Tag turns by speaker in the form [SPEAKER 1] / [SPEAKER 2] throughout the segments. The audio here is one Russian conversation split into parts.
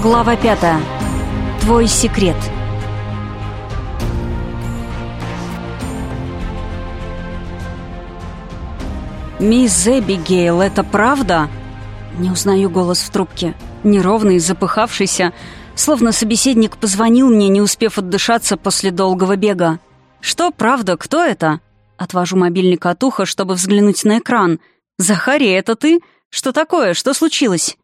[SPEAKER 1] Глава пятая. Твой секрет. «Мисс Эбигейл, это правда?» Не узнаю голос в трубке. Неровный, запыхавшийся, словно собеседник позвонил мне, не успев отдышаться после долгого бега. «Что, правда, кто это?» Отвожу мобильник от уха, чтобы взглянуть на экран. «Захария, это ты? Что такое? Что случилось?»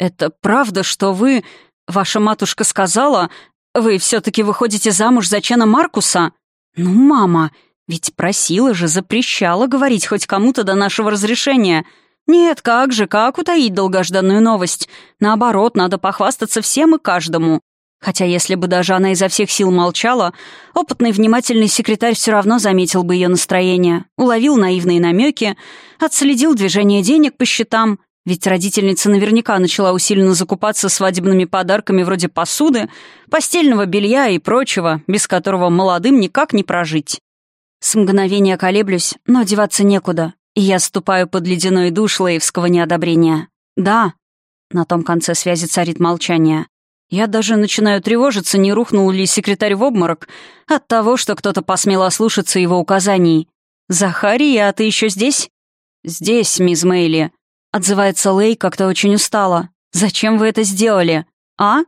[SPEAKER 1] «Это правда, что вы... Ваша матушка сказала... Вы все-таки выходите замуж за Чена Маркуса?» «Ну, мама, ведь просила же, запрещала говорить хоть кому-то до нашего разрешения. Нет, как же, как утаить долгожданную новость? Наоборот, надо похвастаться всем и каждому. Хотя если бы даже она изо всех сил молчала, опытный внимательный секретарь все равно заметил бы ее настроение, уловил наивные намеки, отследил движение денег по счетам, ведь родительница наверняка начала усиленно закупаться свадебными подарками вроде посуды, постельного белья и прочего, без которого молодым никак не прожить. С мгновения колеблюсь, но деваться некуда, и я ступаю под ледяной душ лейвского неодобрения. «Да». На том конце связи царит молчание. Я даже начинаю тревожиться, не рухнул ли секретарь в обморок от того, что кто-то посмел ослушаться его указаний. «Захария, а ты еще здесь?» «Здесь, мисс Мэйли», — отзывается Лей как-то очень устало. «Зачем вы это сделали? А?»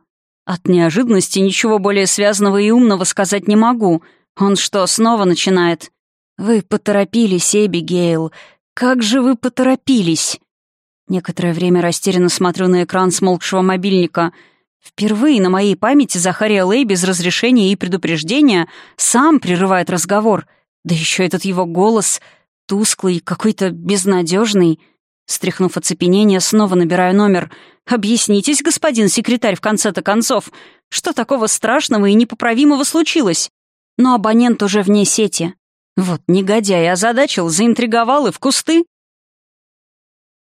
[SPEAKER 1] От неожиданности ничего более связанного и умного сказать не могу. Он что, снова начинает? «Вы поторопились, Эбигейл. Как же вы поторопились?» Некоторое время растерянно смотрю на экран смолкшего мобильника — Впервые на моей памяти Захария Лей без разрешения и предупреждения сам прерывает разговор. Да еще этот его голос, тусклый, какой-то безнадежный. Стряхнув оцепенение, снова набираю номер. «Объяснитесь, господин секретарь, в конце-то концов, что такого страшного и непоправимого случилось?» Но абонент уже вне сети. Вот негодяй озадачил, заинтриговал и в кусты.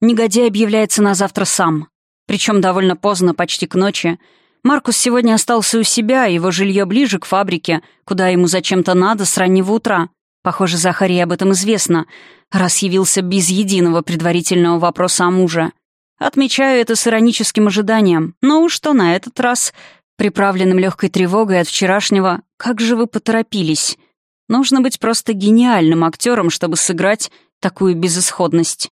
[SPEAKER 1] Негодяй объявляется на завтра сам. Причем довольно поздно, почти к ночи. Маркус сегодня остался у себя, его жилье ближе к фабрике, куда ему зачем-то надо с раннего утра. Похоже, Захарии об этом известно, раз явился без единого предварительного вопроса о муже. Отмечаю это с ироническим ожиданием, но уж что на этот раз, приправленным легкой тревогой от вчерашнего, как же вы поторопились. Нужно быть просто гениальным актером, чтобы сыграть такую безысходность.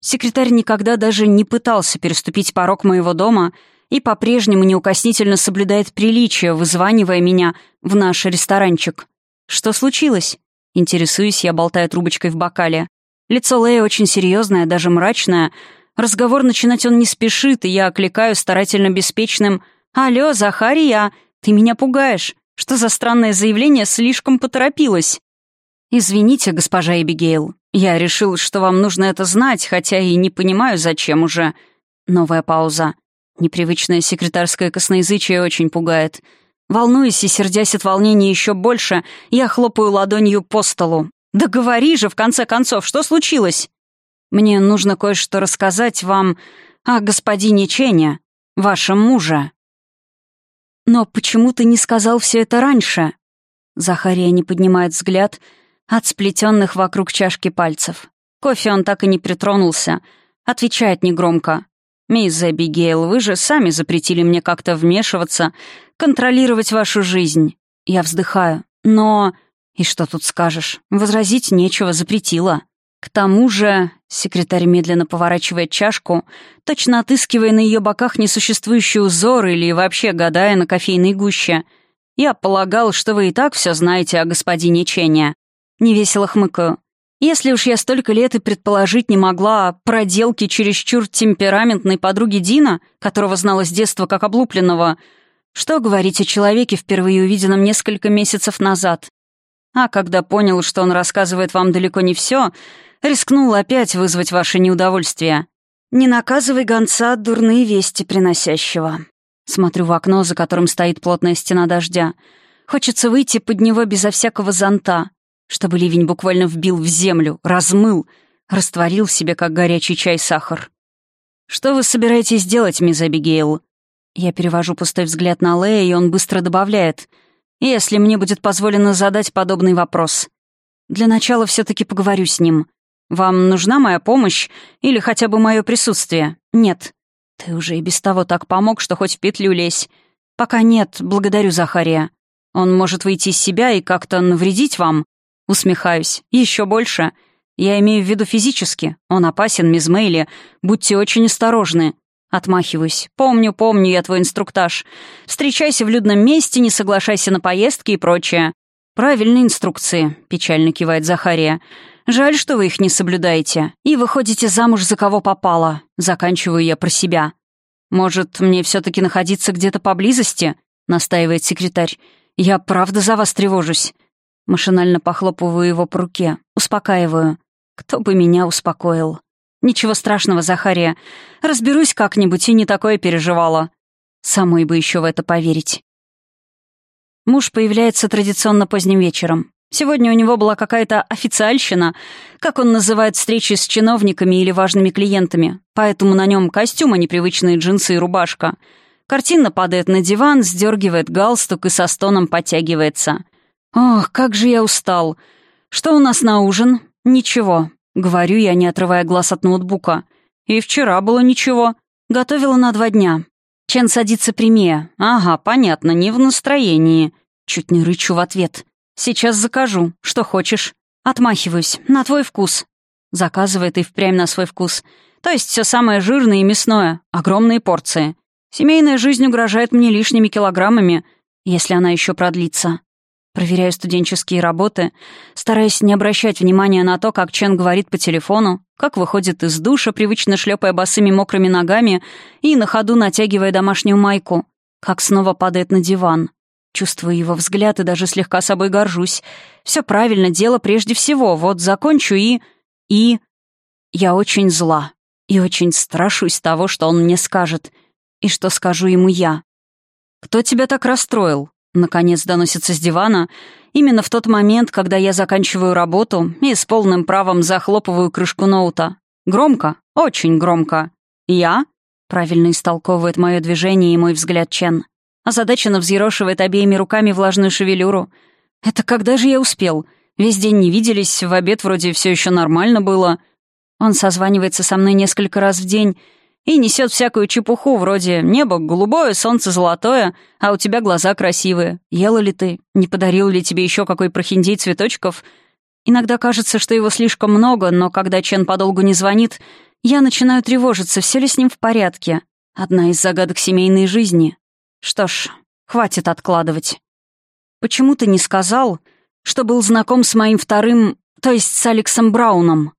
[SPEAKER 1] Секретарь никогда даже не пытался переступить порог моего дома и по-прежнему неукоснительно соблюдает приличие, вызванивая меня в наш ресторанчик. Что случилось? Интересуюсь, я болтаю трубочкой в бокале. Лицо Лея очень серьезное, даже мрачное. Разговор начинать он не спешит, и я окликаю старательно беспечным «Алло, Захария, ты меня пугаешь. Что за странное заявление слишком поторопилось?» «Извините, госпожа Эбигейл, я решил, что вам нужно это знать, хотя и не понимаю, зачем уже». Новая пауза. Непривычное секретарское косноязычие очень пугает. Волнуясь и сердясь от волнения еще больше, я хлопаю ладонью по столу. «Да говори же, в конце концов, что случилось?» «Мне нужно кое-что рассказать вам о господине Чене, вашем муже». «Но почему ты не сказал все это раньше?» Захария не поднимает взгляд — от сплетенных вокруг чашки пальцев. Кофе он так и не притронулся. Отвечает негромко. «Мисс Эбигейл, вы же сами запретили мне как-то вмешиваться, контролировать вашу жизнь». Я вздыхаю. «Но...» «И что тут скажешь? Возразить нечего, запретила». К тому же, секретарь медленно поворачивает чашку, точно отыскивая на ее боках несуществующий узор или вообще гадая на кофейной гуще. «Я полагал, что вы и так все знаете о господине Чене. Невесело хмыкаю. Если уж я столько лет и предположить не могла о проделке чересчур темпераментной подруги Дина, которого знала с детства как облупленного, что говорить о человеке, впервые увиденном несколько месяцев назад? А когда понял, что он рассказывает вам далеко не все, рискнул опять вызвать ваше неудовольствие. Не наказывай гонца дурные вести приносящего. Смотрю в окно, за которым стоит плотная стена дождя. Хочется выйти под него безо всякого зонта чтобы ливень буквально вбил в землю, размыл, растворил в себе, как горячий чай, сахар. «Что вы собираетесь делать, мисс Абигейл?» Я перевожу пустой взгляд на Лея, и он быстро добавляет. «Если мне будет позволено задать подобный вопрос. Для начала все таки поговорю с ним. Вам нужна моя помощь или хотя бы мое присутствие? Нет. «Ты уже и без того так помог, что хоть в петлю лезь. Пока нет, благодарю Захария. Он может выйти из себя и как-то навредить вам?» Усмехаюсь. Еще больше. Я имею в виду физически. Он опасен, мисс Мейли. Будьте очень осторожны. Отмахиваюсь. «Помню, помню я твой инструктаж. Встречайся в людном месте, не соглашайся на поездки и прочее». «Правильные инструкции», — печально кивает Захария. «Жаль, что вы их не соблюдаете. И выходите замуж за кого попало». Заканчиваю я про себя. «Может, мне все таки находиться где-то поблизости?» — настаивает секретарь. «Я правда за вас тревожусь». Машинально похлопываю его по руке. Успокаиваю. Кто бы меня успокоил. «Ничего страшного, Захария. Разберусь как-нибудь и не такое переживала». Самой бы еще в это поверить. Муж появляется традиционно поздним вечером. Сегодня у него была какая-то официальщина, как он называет встречи с чиновниками или важными клиентами, поэтому на нем костюм, а не привычные джинсы и рубашка. Картина падает на диван, сдергивает галстук и со стоном подтягивается. «Ох, как же я устал! Что у нас на ужин? Ничего. Говорю я, не отрывая глаз от ноутбука. И вчера было ничего. Готовила на два дня. Чен садится прямее. Ага, понятно, не в настроении. Чуть не рычу в ответ. Сейчас закажу. Что хочешь? Отмахиваюсь. На твой вкус. Заказывает и впрямь на свой вкус. То есть все самое жирное и мясное. Огромные порции. Семейная жизнь угрожает мне лишними килограммами, если она еще продлится. Проверяю студенческие работы, стараясь не обращать внимания на то, как Чен говорит по телефону, как выходит из душа, привычно шлепая босыми мокрыми ногами и на ходу натягивая домашнюю майку, как снова падает на диван. Чувствую его взгляд и даже слегка собой горжусь. Все правильно, дело прежде всего. Вот закончу и... И... Я очень зла. И очень страшусь того, что он мне скажет. И что скажу ему я. «Кто тебя так расстроил?» Наконец доносится с дивана, именно в тот момент, когда я заканчиваю работу и с полным правом захлопываю крышку ноута. Громко, очень громко. «Я?» — правильно истолковывает мое движение и мой взгляд Чен. Озадаченно взъерошивает обеими руками влажную шевелюру. «Это когда же я успел? Весь день не виделись, в обед вроде все еще нормально было». Он созванивается со мной несколько раз в день — и несет всякую чепуху вроде «небо голубое, солнце золотое, а у тебя глаза красивые. Ела ли ты? Не подарил ли тебе еще какой прохиндей цветочков?» Иногда кажется, что его слишком много, но когда Чен подолгу не звонит, я начинаю тревожиться, все ли с ним в порядке. Одна из загадок семейной жизни. Что ж, хватит откладывать. Почему ты не сказал, что был знаком с моим вторым, то есть с Алексом Брауном?